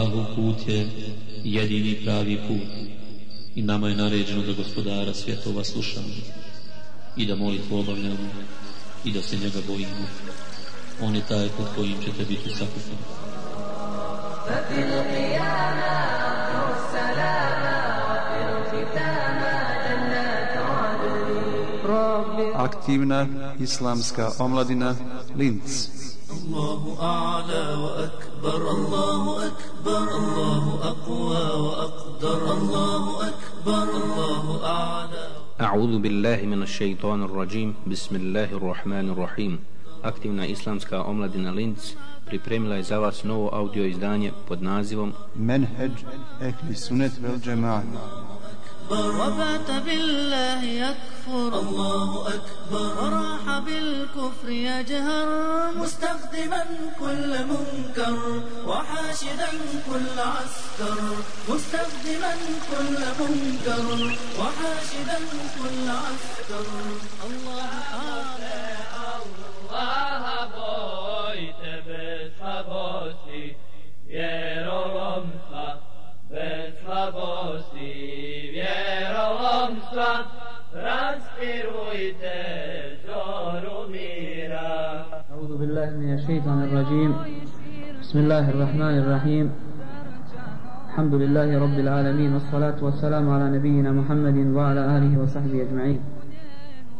Allahu put je jedini pravi put i nama je naređeno da gospodara svjetova slušamo i da molitvu obavljamo i da se njega bojimo. On je taj pod kojim ćete biti sakupani. Aktivna islamska omladina Linz. الله أعلى وأكبر الله أكبر الله أقوى وأقدر الله أكبر الله أعلى أعوذ بالله من الشيطان الرجيم بسم الله الرحمن الرحيم Aktivna islamska omladina Linz pripremila je za vas novo audio izdanje pod nazivom Menheđ ehli sunet vel džemaat وبات بالله يكفر. الله أكبر. وراح بالكفر يجهر. مستخدما كل منكر. وحاشدا كل عسكر. مستخدما كل منكر. وحاشدا كل عسكر. الله أعلى الله بويت بسحبوسي vjerolomstva, bez slabosti vjerolomstva, raspirujte zoru mira. أعوذ بالله من الشيطان الرجيم بسم الله الرحمن الرحيم الحمد لله رب العالمين والصلاة والسلام على نبينا محمد وعلى آله وصحبه أجمعين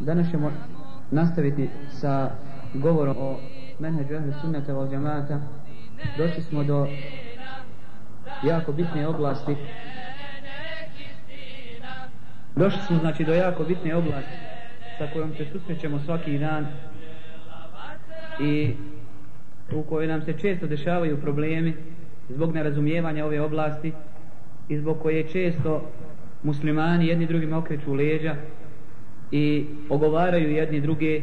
Danas ćemo nastaviti sa govorom o menheđu ahli sunnata wal džemata. Došli smo do jako bitne oblasti. Došli smo znači do jako bitne oblasti sa kojom se susrećemo svaki dan i u kojoj nam se često dešavaju problemi zbog nerazumijevanja ove oblasti i zbog koje često muslimani jedni drugima okreću leđa i ogovaraju jedni druge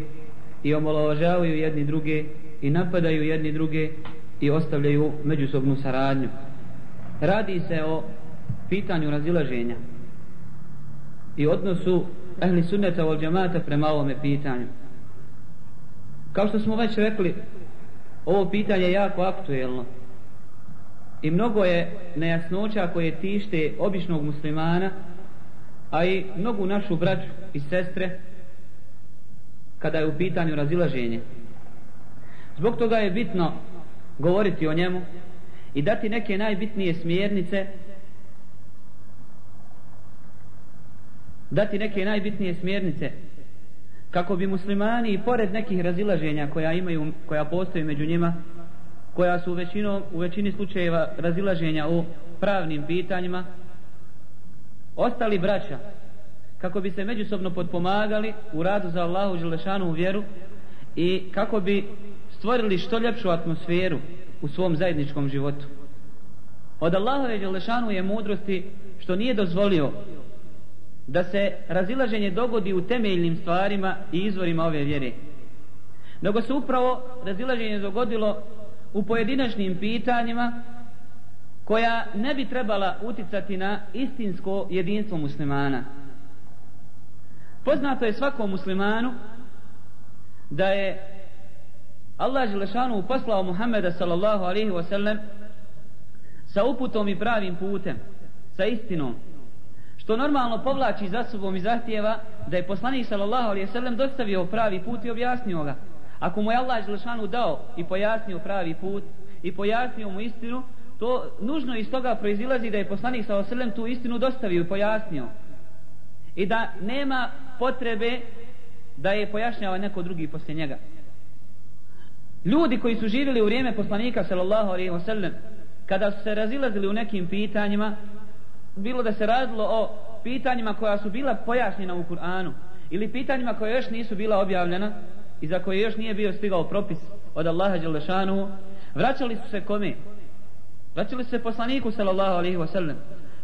i omalovažavaju jedni druge i napadaju jedni druge i ostavljaju međusobnu saradnju. Radi se o pitanju razilaženja i odnosu ehli sunneta od džamata prema ovome pitanju. Kao što smo već rekli, ovo pitanje je jako aktuelno i mnogo je nejasnoća koje tište običnog muslimana, a i mnogu našu braću i sestre kada je u pitanju razilaženje. Zbog toga je bitno govoriti o njemu i dati neke najbitnije smjernice dati neke najbitnije smjernice kako bi muslimani i pored nekih razilaženja koja imaju koja postoje među njima koja su u, većinu, u većini slučajeva razilaženja u pravnim pitanjima ostali braća kako bi se međusobno potpomagali u radu za Allahu Želešanu u vjeru i kako bi stvorili što ljepšu atmosferu u svom zajedničkom životu. Od Allahove Đelešanu je mudrosti što nije dozvolio da se razilaženje dogodi u temeljnim stvarima i izvorima ove vjere. Nego se upravo razilaženje dogodilo u pojedinačnim pitanjima koja ne bi trebala uticati na istinsko jedinstvo muslimana. Poznato je svakom muslimanu da je Allah Želešanu poslao Muhammeda sallallahu alaihi wa sallam sa uputom i pravim putem, sa istinom, što normalno povlači za sobom i zahtjeva da je poslanik sallallahu alaihi ve sallam dostavio pravi put i objasnio ga. Ako mu je Allah Želešanu dao i pojasnio pravi put i pojasnio mu istinu, to nužno iz toga proizilazi da je poslanik sallallahu alaihi ve sallam tu istinu dostavio i pojasnio. I da nema potrebe da je pojašnjava neko drugi poslije njega. Ljudi koji su živjeli u vrijeme poslanika sallallahu alaihi ve sellem kada su se razilazili u nekim pitanjima, bilo da se radilo o pitanjima koja su bila pojašnjena u Kur'anu, ili pitanjima koja još nisu bila objavljena, i za koje još nije bio stigao propis od Allaha Đelešanu vraćali su se kome? Vraćali su se poslaniku sallallahu alaihi wasallam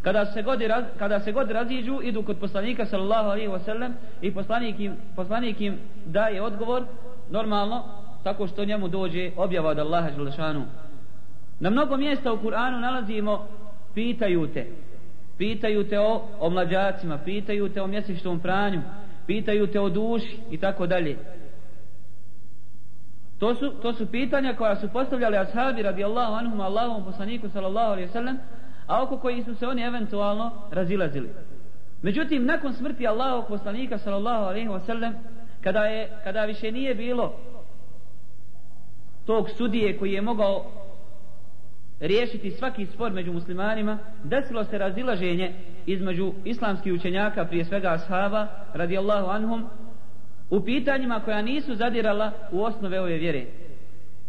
kada se god raz, kada se god raziđu idu kod poslanika sallallahu alaihi ve sellem i poslanik im poslanik im daje odgovor normalno tako što njemu dođe objava od Allaha dželle Na mnogo mjesta u Kur'anu nalazimo pitaju te. Pitaju te o, o mlađacima, pitaju te o mjesečnom pranju, pitaju te o duši i tako dalje. To su, to su pitanja koja su postavljali ashabi radijallahu anhum Allahom poslaniku sallallahu alaihi sallam a oko koji su se oni eventualno razilazili. Međutim, nakon smrti Allahovog poslanika sallallahu alaihi wa sallam, kada, je, kada više nije bilo tog sudije koji je mogao riješiti svaki spor među muslimanima, desilo se razilaženje između islamskih učenjaka, prije svega ashaba, radijallahu anhum, u pitanjima koja nisu zadirala u osnove ove vjere.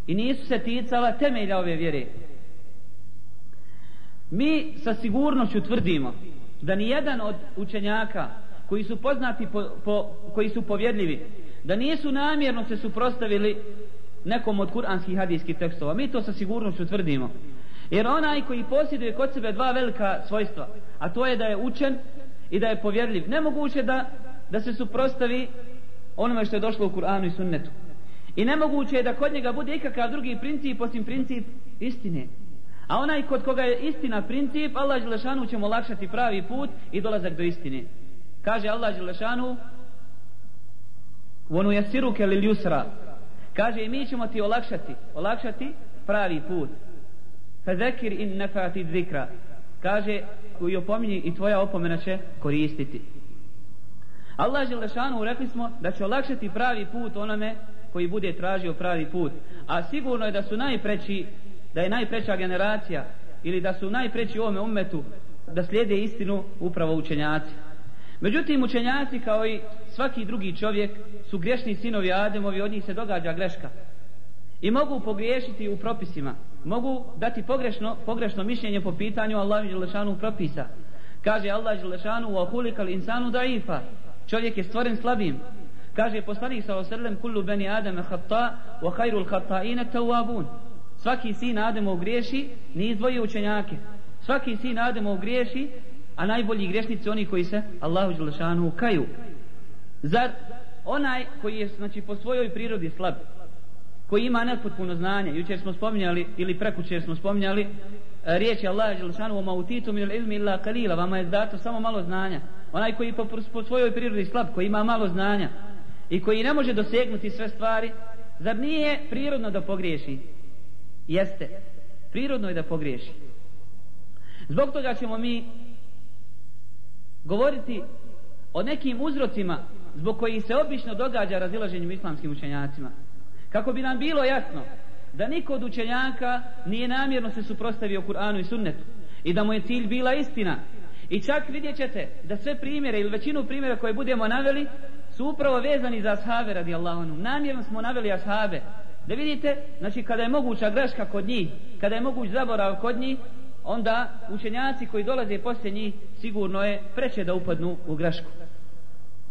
I nisu se ticala temelja ove vjere. Mi sa sigurnošću tvrdimo da ni jedan od učenjaka koji su poznati po, po, koji su povjedljivi da nisu namjerno se suprostavili nekom od kuranskih hadijskih tekstova. Mi to sa sigurnošću tvrdimo. Jer onaj koji posjeduje kod sebe dva velika svojstva, a to je da je učen i da je povjerljiv, nemoguće da, da se suprostavi onome što je došlo u Kur'anu i sunnetu. I nemoguće je da kod njega bude ikakav drugi princip osim princip istine. A onaj kod koga je istina princip, Allah Đelešanu će mu olakšati pravi put i dolazak do istine. Kaže Allah Đelešanu Vonu jasiruke li ljusra Kaže i mi ćemo ti olakšati Olakšati pravi put Fezekir in nefati zikra Kaže koji opominji i tvoja opomena će koristiti Allah Želešanu rekli smo da će olakšati pravi put onome koji bude tražio pravi put a sigurno je da su najpreći da je najpreća generacija ili da su najpreći u ovome umetu da slijede istinu upravo učenjaci. Međutim, učenjaci kao i svaki drugi čovjek su grešni sinovi Ademovi, od njih se događa greška. I mogu pogriješiti u propisima. Mogu dati pogrešno, pogrešno mišljenje po pitanju Allah Đelešanu propisa. Kaže Allah Đelešanu wa ahulikal insanu daifa. Čovjek je stvoren slabim. Kaže poslanik sa osrlem kullu bani adama hatta wa khairul khattaine tawabun. Svaki sin Ademov griješi, ni izdvojio učenjake. Svaki sin Ademov griješi, a najbolji grešnici oni koji se Allahu Đelešanu kaju. Zar onaj koji je znači, po svojoj prirodi slab, koji ima nepotpuno znanje, jučer smo spominjali, ili prekučer smo spominjali, e, riječ riječi Allah Đelešanu, oma utitu min ilmi illa kalila, vama je dato samo malo znanja. Onaj koji po, po svojoj prirodi slab, koji ima malo znanja, i koji ne može dosegnuti sve stvari, zar nije prirodno da pogriješi? Jeste. Prirodno je da pogriješi. Zbog toga ćemo mi govoriti o nekim uzrocima zbog kojih se obično događa razilaženjem islamskim učenjacima. Kako bi nam bilo jasno da niko od učenjaka nije namjerno se suprostavio Kur'anu i sunnetu i da mu je cilj bila istina. I čak vidjet ćete da sve primjere ili većinu primjera koje budemo naveli su upravo vezani za ashave radi anhu. Namjerno smo naveli ashave. Da vidite, znači kada je moguća greška kod njih, kada je moguć zaborav kod njih, onda učenjaci koji dolaze poslije njih sigurno je preće da upadnu u grešku.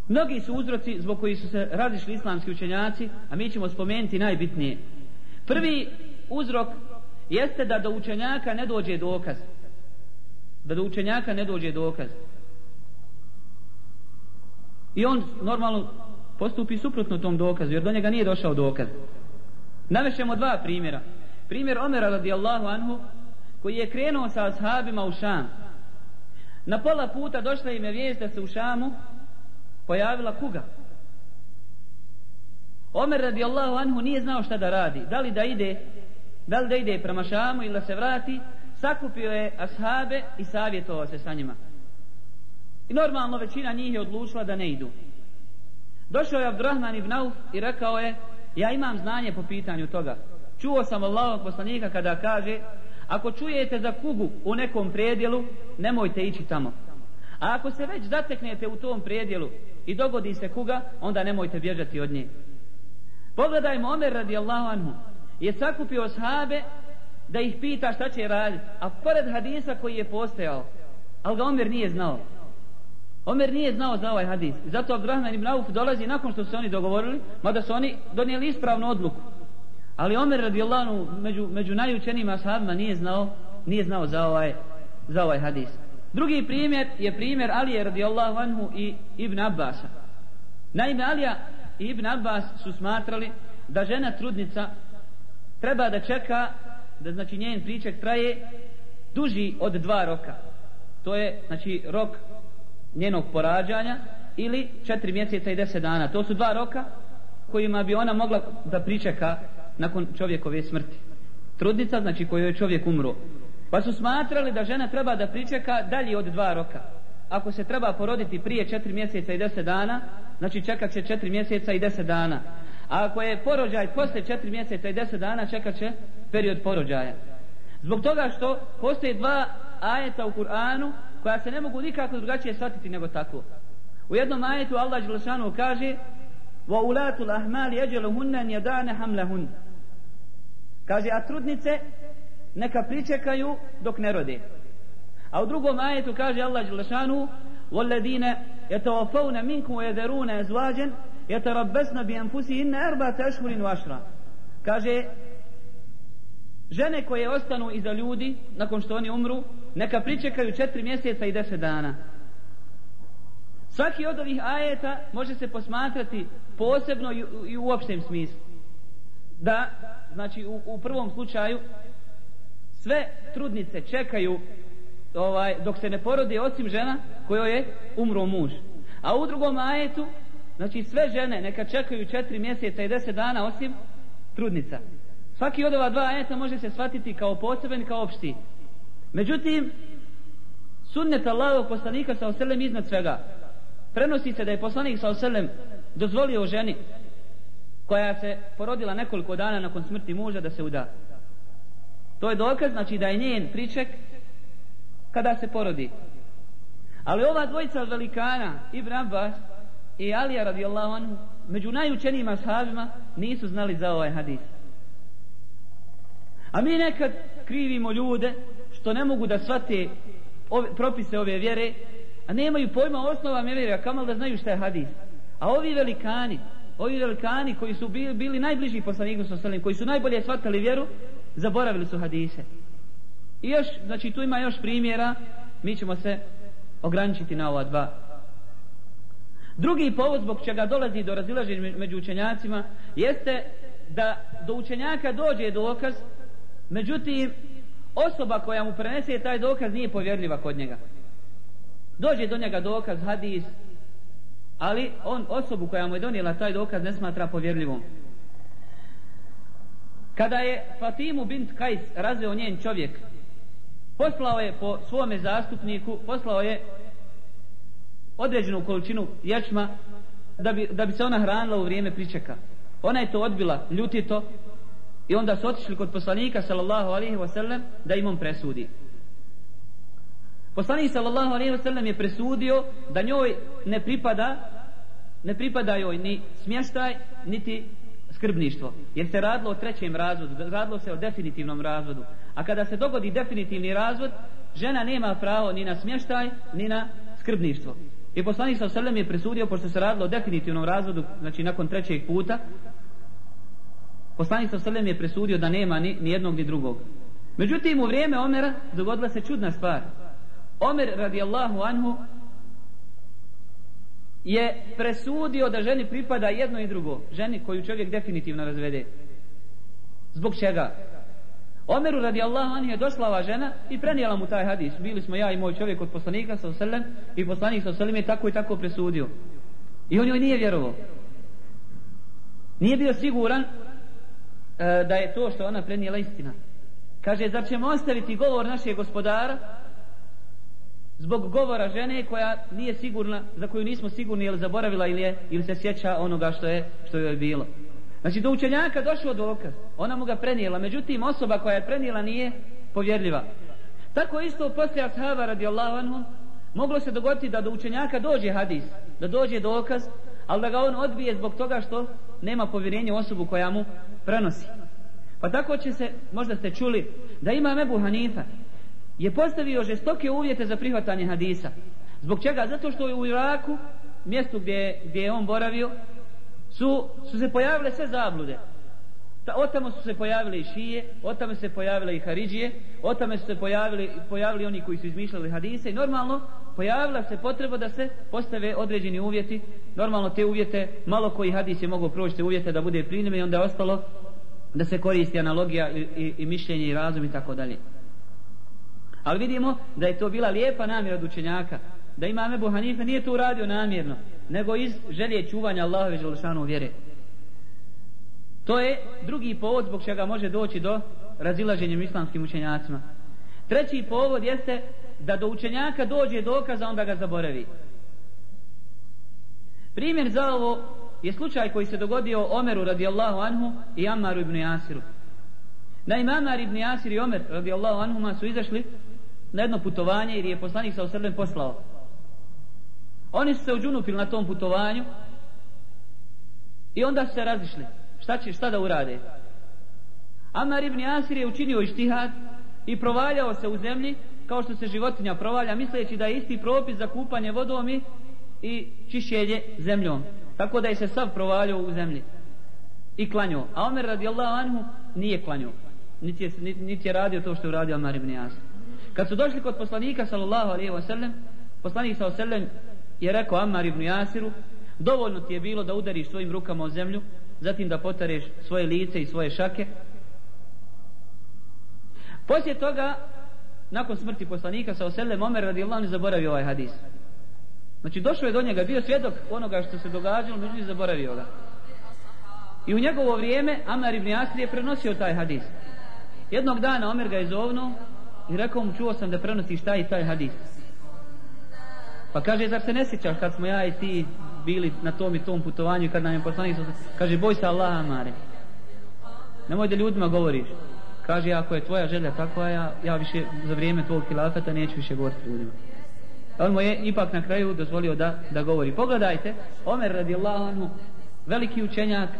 Mnogi su uzroci zbog koji su se razišli islamski učenjaci, a mi ćemo spomenuti najbitnije. Prvi uzrok jeste da do učenjaka ne dođe dokaz. Da do učenjaka ne dođe dokaz. I on normalno postupi suprotno tom dokazu, jer do njega nije došao dokaz. Navešemo dva primjera. Primjer Omera radijallahu anhu koji je krenuo sa ashabima u Šam. Na pola puta došla im je vijest da se u Šamu pojavila kuga. Omer radijallahu anhu nije znao šta da radi. Da li da ide da li da ide prema Šamu ili da se vrati sakupio je ashabe i savjetovao se sa njima. I normalno većina njih je odlučila da ne idu. Došao je Abdurrahman ibn Auf i rekao je Ja imam znanje po pitanju toga. Čuo sam Allahog poslanika kada kaže Ako čujete za kugu u nekom predjelu, nemojte ići tamo. A ako se već zateknete u tom predjelu i dogodi se kuga, onda nemojte bježati od nje. Pogledajmo, Omer radijallahu anhu je sakupio sahabe da ih pita šta će raditi. A pored hadisa koji je postojao, ali ga Omer nije znao. Omer nije znao za ovaj hadis. Zato Abdurrahman ibn Auf dolazi nakon što su oni dogovorili, mada su oni donijeli ispravnu odluku. Ali Omer radijallahu anhu među, među najučenijima sahabima nije znao, nije znao za ovaj, za ovaj hadis. Drugi primjer je primjer Alije radijallahu anhu i Ibn Abbasa. Naime, Alija i Ibn Abbas su smatrali da žena trudnica treba da čeka da znači njen priček traje duži od dva roka. To je znači rok njenog porađanja ili četiri mjeseca i deset dana. To su dva roka kojima bi ona mogla da pričeka nakon čovjekove smrti. Trudnica, znači koju je čovjek umro. Pa su smatrali da žena treba da pričeka dalje od dva roka. Ako se treba poroditi prije četiri mjeseca i deset dana, znači čekat će četiri mjeseca i deset dana. A ako je porođaj posle četiri mjeseca i deset dana, čekat će period porođaja. Zbog toga što postoje dva ajeta u Kur'anu koja se ne mogu nikako drugačije shvatiti nego tako. U jednom ajetu Allah Đelšanu kaže wa الْأَحْمَالِ ahmali يَدَانَ حَمْلَهُنَّ hamlahun. Kaže a trudnice neka pričekaju dok ne rode. A u drugom ajetu kaže Allah Đelšanu والذين يتوفون منكم ويذرون أزواجا يتربصن بأنفسهن أربعة أشهر وعشرة kaže žene koje ostanu iza ljudi nakon što oni umru neka pričekaju četiri mjeseca i deset dana svaki od ovih ajeta može se posmatrati posebno i u opštem smislu da znači u, u prvom slučaju sve trudnice čekaju ovaj, dok se ne porodi osim žena kojoj je umro muž. A u drugom ajetu znači sve žene neka čekaju četiri mjeseca i deset dana osim trudnica. Svaki od ova dva ajeta može se shvatiti kao poseben kao opšti. Međutim sunnet Allahov poslanika sa oselem iznad svega. Prenosi se da je poslanik sa oselem dozvolio ženi koja se porodila nekoliko dana nakon smrti muža da se uda to je dokaz znači da je njen priček kada se porodi. Ali ova dvojica velikana Ibn Abbas i Alija radijallahu anhu među najučenijima ashabima nisu znali za ovaj hadis. A mi nekad krivimo ljude što ne mogu da shvate ove, propise ove vjere a nemaju pojma osnova vjere a kamal da znaju šta je hadis. A ovi velikani ovi velikani koji su bili, bili najbliži poslaniku sa koji su najbolje shvatali vjeru zaboravili su hadise. I još znači tu ima još primjera mi ćemo se ograničiti na ova dva. Drugi povod zbog čega dolazi do razilaženja među učenjacima jeste da do učenjaka dođe dokaz međutim osoba koja mu prenese taj dokaz nije povjerljiva kod njega. Dođe do njega dokaz hadis ali on osobu koja mu je donijela taj dokaz ne smatra povjerljivom kada je Fatimu bint Kajs razveo njen čovjek poslao je po svome zastupniku poslao je određenu količinu ječma da bi, da bi se ona hranila u vrijeme pričeka. Ona je to odbila ljutito i onda su otišli kod poslanika sallallahu alaihi wasallam da im on presudi. Poslanik sallallahu alaihi wasallam je presudio da njoj ne pripada ne pripada joj ni smještaj niti skrbništvo jer se radilo o trećem razvodu radilo se o definitivnom razvodu. A kada se dogodi definitivni razvod žena nema pravo ni na smještaj ni na skrbništvo. I poslanik sa selem je presudio pošto se radilo o definitivnom razvodu znači nakon trećeg puta poslanik sa selem je presudio da nema ni, ni jednog ni drugog. Međutim u vrijeme Omera dogodila se čudna stvar. Omer radijallahu anhu je presudio da ženi pripada jedno i drugo. Ženi koju čovjek definitivno razvede. Zbog čega? Omeru radi Allah on je došla ova žena i prenijela mu taj hadis. Bili smo ja i moj čovjek od poslanika sa oselem i poslanik sa oselem je tako i tako presudio. I on joj nije vjerovao. Nije bio siguran e, da je to što ona prenijela istina. Kaže zar ćemo ostaviti govor našeg gospodara zbog govora žene koja nije sigurna, za koju nismo sigurni ili zaboravila ili, je, ili se sjeća onoga što je, što joj je bilo. Znači do učenjaka došao dokaz, ona mu ga prenijela, međutim osoba koja je prenijela nije povjerljiva. Tako isto poslije ashaba radijallahu anhu, moglo se dogoditi da do učenjaka dođe hadis, da dođe dokaz, ali da ga on odbije zbog toga što nema povjerenja osobu koja mu prenosi. Pa tako će se, možda ste čuli, da ima Ebu Hanifa, je postavio žestoke uvjete za prihvatanje hadisa. Zbog čega? Zato što je u Iraku, mjestu gdje, gdje je on boravio, su, su se pojavile sve zablude. Ta, otamo su se pojavile i šije, otamo su se pojavile i haridžije, otamo su se pojavili, pojavili oni koji su izmišljali hadise i normalno pojavila se potreba da se postave određeni uvjeti, normalno te uvjete, malo koji hadis je mogao proći te uvjete da bude primljeno i onda je ostalo da se koristi analogija i, i, i mišljenje i razum i tako dalje. Ali vidimo da je to bila lijepa namjera od učenjaka, da ima Ebu Hanife nije to uradio namjerno, nego iz želje čuvanja Allahove želešanu vjere. To je drugi povod zbog čega može doći do razilaženja islamskim učenjacima. Treći povod jeste da do učenjaka dođe dokaza, onda ga zaboravi. Primjer za ovo je slučaj koji se dogodio Omeru radijallahu anhu i Ammaru ibn Jasiru. Na Amar ibn Jasir i Omer radijallahu anhuma su izašli na jedno putovanje jer je poslanik sa osrlem poslao. Oni su se uđunupili na tom putovanju i onda su se razišli. Šta će, šta da urade? Amar ibn Asir je učinio ištihad i provaljao se u zemlji kao što se životinja provalja misleći da je isti propis za kupanje vodom i, i čišćenje zemljom. Tako da je se sav provaljao u zemlji i klanjao. A Omer radijallahu anhu nije klanjao. Niti je, niti je radio to što je uradio Amar ibn Asir. Kad su došli kod poslanika sallallahu alaihi wa sallam, poslanik sallallahu alaihi wa sallam je rekao Ammar ibn Jasiru, dovoljno ti je bilo da udariš svojim rukama o zemlju, zatim da potareš svoje lice i svoje šake. Poslije toga, nakon smrti poslanika sa Oselem, Omer radijallahu ne zaboravio ovaj hadis. Znači došao je do njega, bio svjedok onoga što se događalo, međutim zaboravio ga. I u njegovo vrijeme Amar ibn Asir je prenosio taj hadis. Jednog dana Omer ga je zovnuo i rekao mu čuo sam da prenosiš taj i taj hadis. Pa kaže, zar se ne sjećaš kad smo ja i ti bili na tom i tom putovanju kad nam je poslanik kaže, boj se Allaha, Mare. Nemoj da ljudima govoriš. Kaže, ako je tvoja želja takva, ja, ja više za vrijeme tvog hilafeta neću više govoriti ljudima. On mu je ipak na kraju dozvolio da, da govori. Pogledajte, Omer radijallahu anhu, veliki učenjak,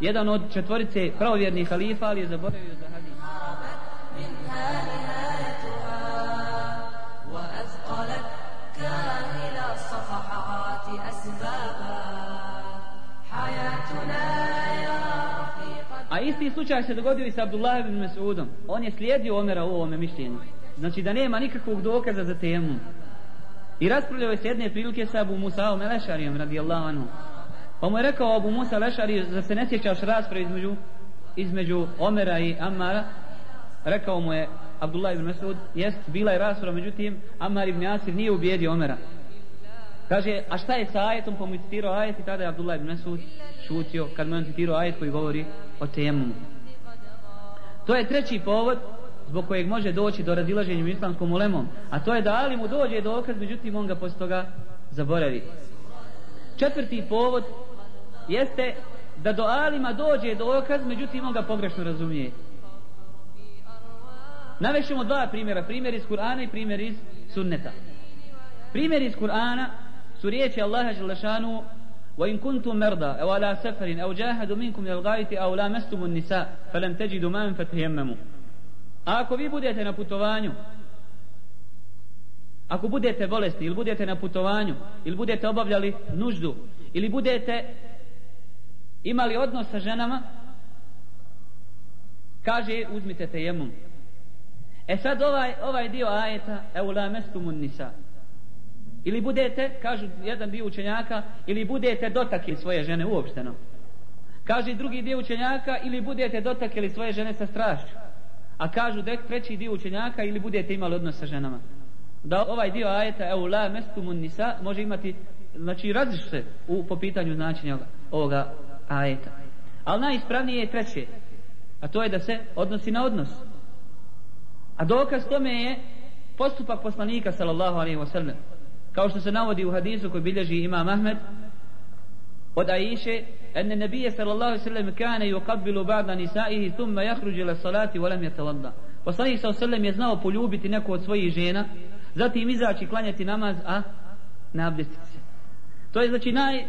jedan od četvorice pravovjernih halifa, ali je zaboravio za isti slučaj se dogodio i sa Abdullah ibn Mas'udom. On je slijedio Omera u ovome mišljenju. Znači da nema nikakvog dokaza za temu. I raspravljao je s jedne prilike sa Abu Musa Melešarijom radijallahu anhu. Pa mu je rekao Abu Musa Lešari da se ne sjećaš rasprave između, između Omera i Amara, Rekao mu je Abdullah ibn Mas'ud, jest, bila je rasprava, međutim Ammar ibn Asir nije ubijedio Omera. Kaže, a šta je sa ajetom, pa mu je citirao ajet i tada je Abdullah ibn Mesud šutio kad mu je on citirao ajet koji govori o temu. To je treći povod zbog kojeg može doći do razilaženja u islamskom ulemom. A to je da Ali mu dođe dokaz, međutim on ga posle toga zaboravi. Četvrti povod jeste da do Alima dođe dokaz, međutim on ga pogrešno razumije. Navešemo dva primjera, primjer iz Kur'ana i primjer iz sunneta. Primjer iz Kur'ana su riječi Allaha Đelešanu وإن كنتم مرضى أو على سفر أو جاهدوا منكم من الغاية أو لامستم النساء فلم تجدوا ماء فتيمموا A ako vi budete na putovanju, ako budete bolesni ili budete na putovanju, ili budete obavljali nuždu, ili budete imali odnos sa ženama, kaže uzmite tejemum. E sad ovaj, ovaj dio ajeta, evo la mestumun nisa, Ili budete, kažu jedan dio učenjaka, ili budete dotakli svoje žene uopšteno. Kaže drugi dio učenjaka, ili budete dotakli svoje žene sa strašću. A kažu dek treći dio učenjaka, ili budete imali odnos sa ženama. Da ovaj dio ajeta, evo la mestumun nisa, može imati, znači različite u, po pitanju značenja ovoga ajeta. Ali najispravnije je treće. A to je da se odnosi na odnos. A dokaz tome je postupak poslanika sallallahu alaihi wa sallam kao što se navodi u hadisu koji bilježi imam Ahmed od Aiše ene nebije sallallahu alejhi ve sellem kana yuqabbilu ba'da nisa'ihi thumma yakhruju la salati wa lam yatawadda. Poslanik sallallahu alejhi ve je znao poljubiti neku od svojih žena zatim izaći klanjati namaz a ne abdestiti se. To je znači naj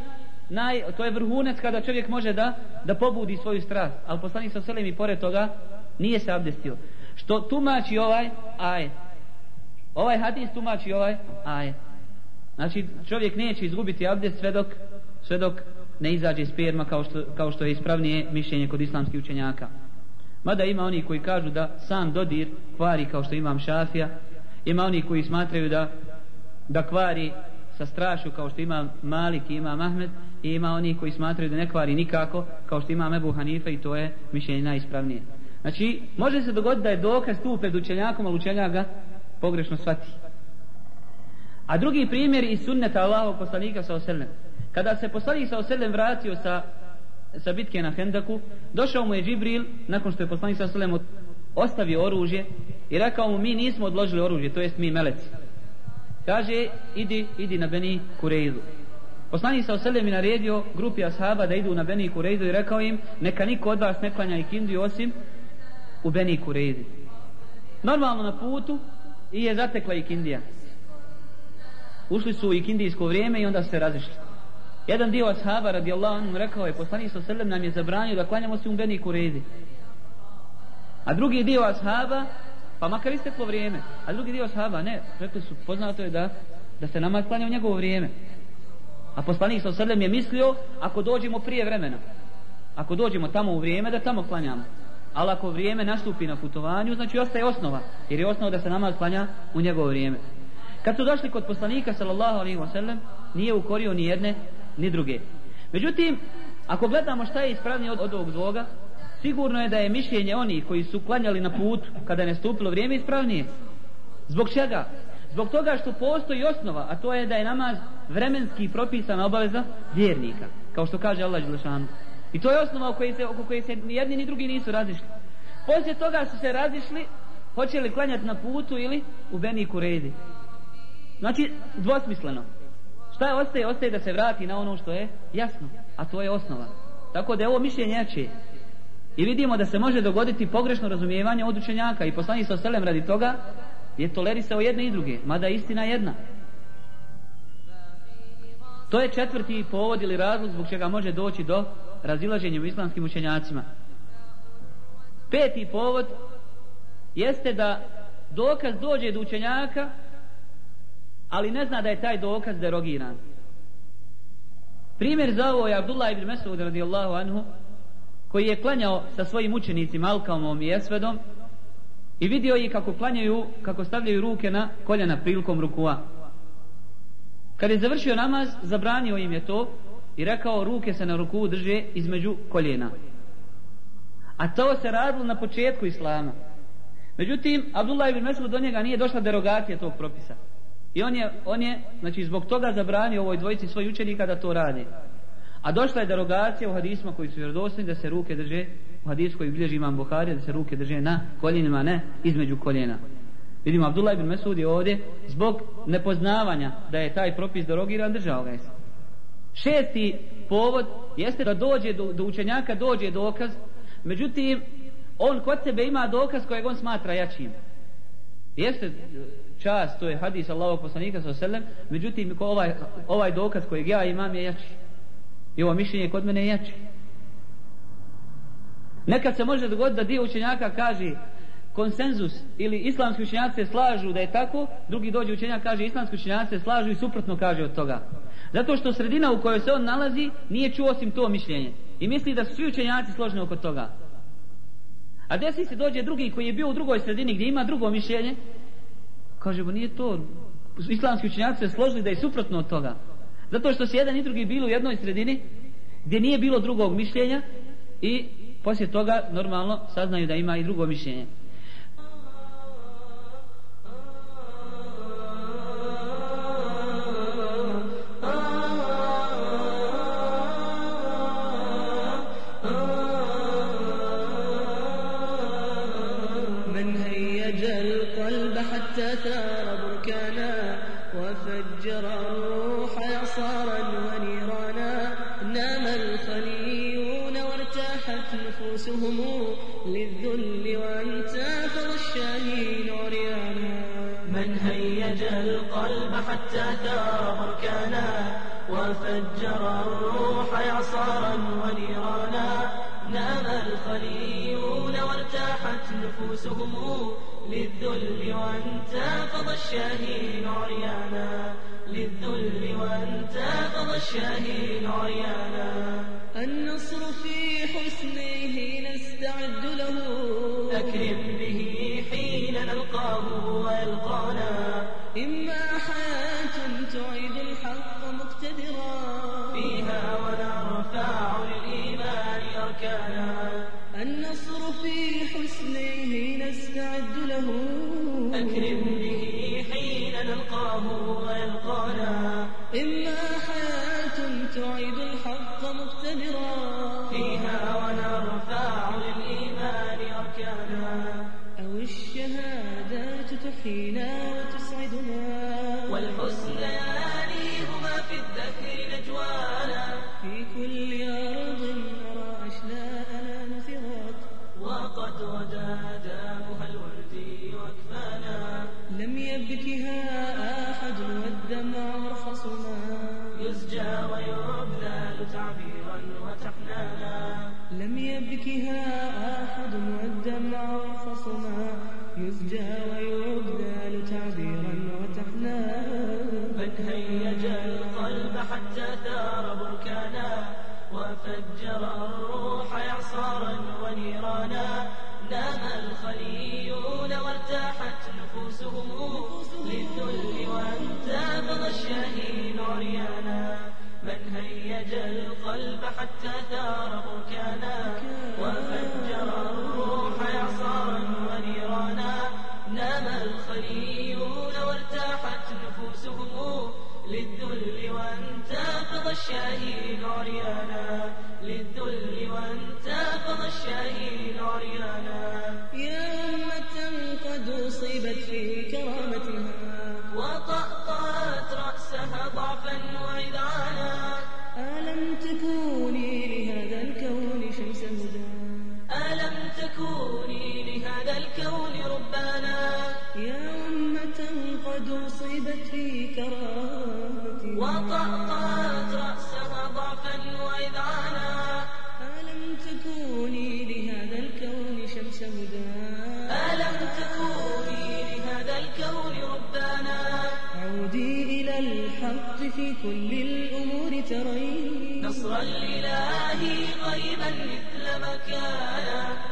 naj to je vrhunac kada čovjek može da da pobudi svoju strast al poslanik sallallahu alejhi ve pored toga nije se abdestio. Što tumači ovaj ajet? Ovaj hadis tumači ovaj ajet. Znači čovjek neće izgubiti abdest sve dok, sve dok ne izađe sperma kao što, kao što je ispravnije mišljenje kod islamskih učenjaka. Mada ima oni koji kažu da sam dodir kvari kao što imam šafija, ima oni koji smatraju da, da kvari sa strašu kao što ima Malik i ima Mahmed i ima oni koji smatraju da ne kvari nikako kao što ima Mebu Hanife i to je mišljenje najispravnije. Znači, može se dogoditi da je dokaz tu pred učenjakom, ali učenjak ga pogrešno shvati. A drugi primjer iz sunneta Allahov poslanika sa oselem. Kada se poslanik sa oselem vratio sa, sa bitke na Hendaku, došao mu je Džibril, nakon što je poslanik sa oselem ostavio oružje i rekao mu mi nismo odložili oružje, to jest mi meleci. Kaže, idi, idi na Beni Kureidu. Poslanik sa oselem je naredio grupi ashaba da idu na Beni Kureidu i rekao im, neka niko od vas ne klanja ikindiju osim u Beni Kureidu. Normalno na putu i je zatekla ikindija. Ušli su u ikindijsko vrijeme i onda se razišli. Jedan dio ashaba radijallahu anhu rekao je, poslanik sa selem nam je zabranio da klanjamo se u Beni Kureidu. A drugi dio ashaba pa makar isteklo vrijeme. A drugi dio ashaba ne, rekli su, poznato je da, da se namaz klanja u njegovo vrijeme. A poslanik sa selem je mislio, ako dođemo prije vremena, ako dođemo tamo u vrijeme, da tamo klanjamo. Ali ako vrijeme nastupi na putovanju, znači ostaje osnova, jer je osnova da se namaz klanja u njegovo vrijeme. Kad su došli kod poslanika, sallallahu alaihi wasallam, nije ukorio ni jedne, ni druge. Međutim, ako gledamo šta je ispravnije od, od ovog dvoga, sigurno je da je mišljenje onih koji su klanjali na put kada je nastupilo vrijeme ispravnije. Zbog čega? Zbog toga što postoji osnova, a to je da je namaz vremenski propisana obaveza vjernika, kao što kaže Allah Đelešanu. I to je osnova oko koje se, oko koje se ni jedni ni drugi nisu razišli. Poslije toga su se razišli, hoće li klanjati na putu ili u Beni Kuredi. Znači, dvosmisleno. Šta je ostaje? Ostaje da se vrati na ono što je jasno, a to je osnova. Tako da je ovo mišljenje jače. I vidimo da se može dogoditi pogrešno razumijevanje od učenjaka i poslani sa selem radi toga je tolerisao jedne i druge, mada je istina jedna. To je četvrti povod ili razlog zbog čega može doći do razilaženja u islamskim učenjacima. Peti povod jeste da dokaz dođe do učenjaka, ali ne zna da je taj dokaz derogiran. Primjer za ovo je Abdullah ibn Mesud radijallahu anhu, koji je klanjao sa svojim učenicima Alkamom i Esvedom i vidio je kako klanjaju, kako stavljaju ruke na koljena prilikom rukua. Kad je završio namaz, zabranio im je to i rekao ruke se na ruku drže između koljena. A to se radilo na početku Islama. Međutim, Abdullah ibn Mesud do njega nije došla derogacija tog propisa. I on je, on je, znači zbog toga zabranio ovoj dvojici svoj učenika da to radi. A došla je derogacija u hadisma koji su vjerodostojni da se ruke drže u hadisu koji bilježi imam Buharija, da se ruke drže na koljenima, ne između koljena. Vidimo, Abdullah ibn Mesud je ovdje zbog nepoznavanja da je taj propis derogiran držao ga je. Šesti povod jeste da dođe do, do učenjaka dođe dokaz, međutim on kod sebe ima dokaz kojeg on smatra jačim. Jeste čas, to je hadis Allahog poslanika sa selem, međutim ovaj, ovaj dokaz kojeg ja imam je jači. I ovo mišljenje kod mene je jači. Nekad se može dogoditi da dio učenjaka kaže konsenzus ili islamski učenjaci se slažu da je tako, drugi dođe učenjak kaže islamski učenjaci se slažu i suprotno kaže od toga. Zato što sredina u kojoj se on nalazi nije čuo osim to mišljenje. I misli da su svi učenjaci složni oko toga. A desi se dođe drugi koji je bio u drugoj sredini gdje ima drugo mišljenje, Kažemo, nije to, islamski učenjaci se složili da je suprotno od toga. Zato što su jedan i drugi bili u jednoj sredini gdje nije bilo drugog mišljenja i poslije toga normalno saznaju da ima i drugo mišljenje. أثار بركانا وفجر الروح يصارا ونيرانا نام الخليون وارتاحت نفوسهم للذل وأنت فغشاني عريانا. من هيج القلب حتى ثار بركانا وفجر الروح يصارا ونيرانا نام الخليون وارتاحت نفوسهم للذل وانتفض الشهيد عريانا. للذل وانتفض الشهيد عريانا. النصر في حسنه نستعد له. أكرم به حين نلقاه ويلقانا إما حياة تعيد الحق مقتدرا. فيها أركانا النصر في حسنيه نستعد له. أكرم به حين نلقاه ويلقانا. إما حياة تعيد الحق مقتدرا. فيها ونرفع للإيمان أركانا. أو الشهادات تحيينا وتسعدنا. والحسنيان تعبيرا لم يبكها أحد والدمع رخصنا يسجى ويبذل تعبيرا وتحنانا من هيج القلب حتى ثار بركانا. وفجر الروح إعصارا ونيرانا. نام الخليون وارتاحت نفوسهم. للذل وانتفض الشاهين عريانا. من هيج القلب حتى ثار بركانا. وفجر الروح إعصارا ونيرانا. نام الخليون وارتاحت نفوسهم للذل وانتفض الشاهين عريانا. للذل وانتفض الشاهين عريانا. يا أمة قد أصيبت في كرامتها قد أصيبت في كرامتها وطأطأت رأسها ضعفا وإذعانا. ألم تكوني لهذا الكون شمس هدى؟ ألم تكوني لهذا الكون ربانا؟ عودي إلى الحق في كل الأمور ترين. نصر الإله قريبا مثل ما كان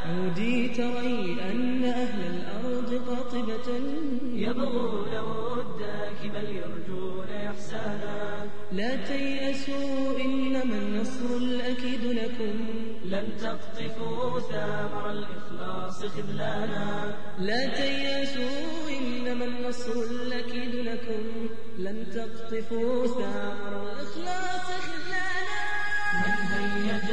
عودي ترين أن أهل الأرض قاطبة يبغون وداك بل يرجون إحسانا. لا تيأسوا إنما النصر الأكيد لكم. لن تقطفوا ثمر الإخلاص خذلانا. لا تيأسوا إنما النصر الأكيد لكم. لن تقطفوا ثمر الإخلاص خذلانا. من هيج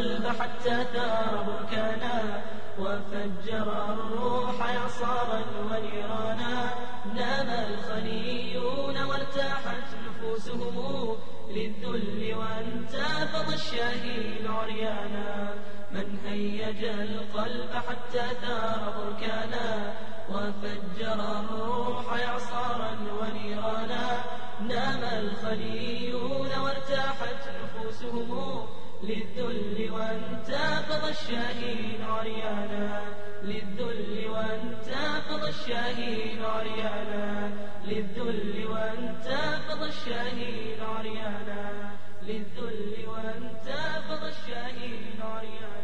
القلب حتى ثار بركانا وفجر الروح إعصارا ونيرانا. نام الخليون وارتاحت نفوسهم للذل وانتفض الشاهين عريانا. من هيج القلب حتى ثار بركانا وفجر الروح إعصارا ونيرانا. نام الخليون وارتاحت نفوسهم للذل وانتفض الشاهين عريانا. للذل وانتفض الشاهين عريانا. للذل وانتفض الشاهين عريانا. للذل وانتفض الشاهين عريانا.